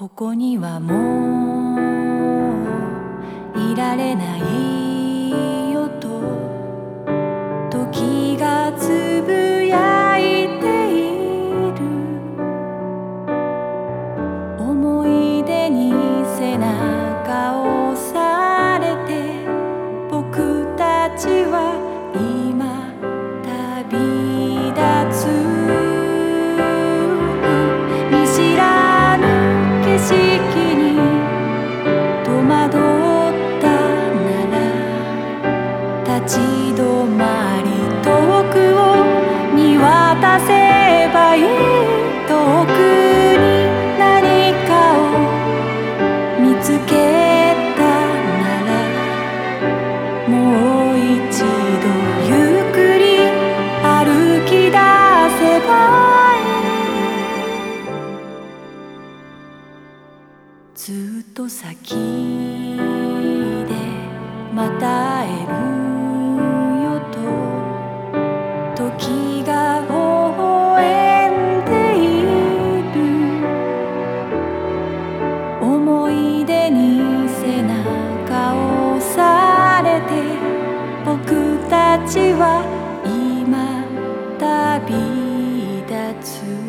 ここにはもういられないよと時がつぶやいている。思い出にせな seeking. ずっと先でまた会えるよと時が微笑んでいる。思い出に背中を押されて僕たちは今旅立つ。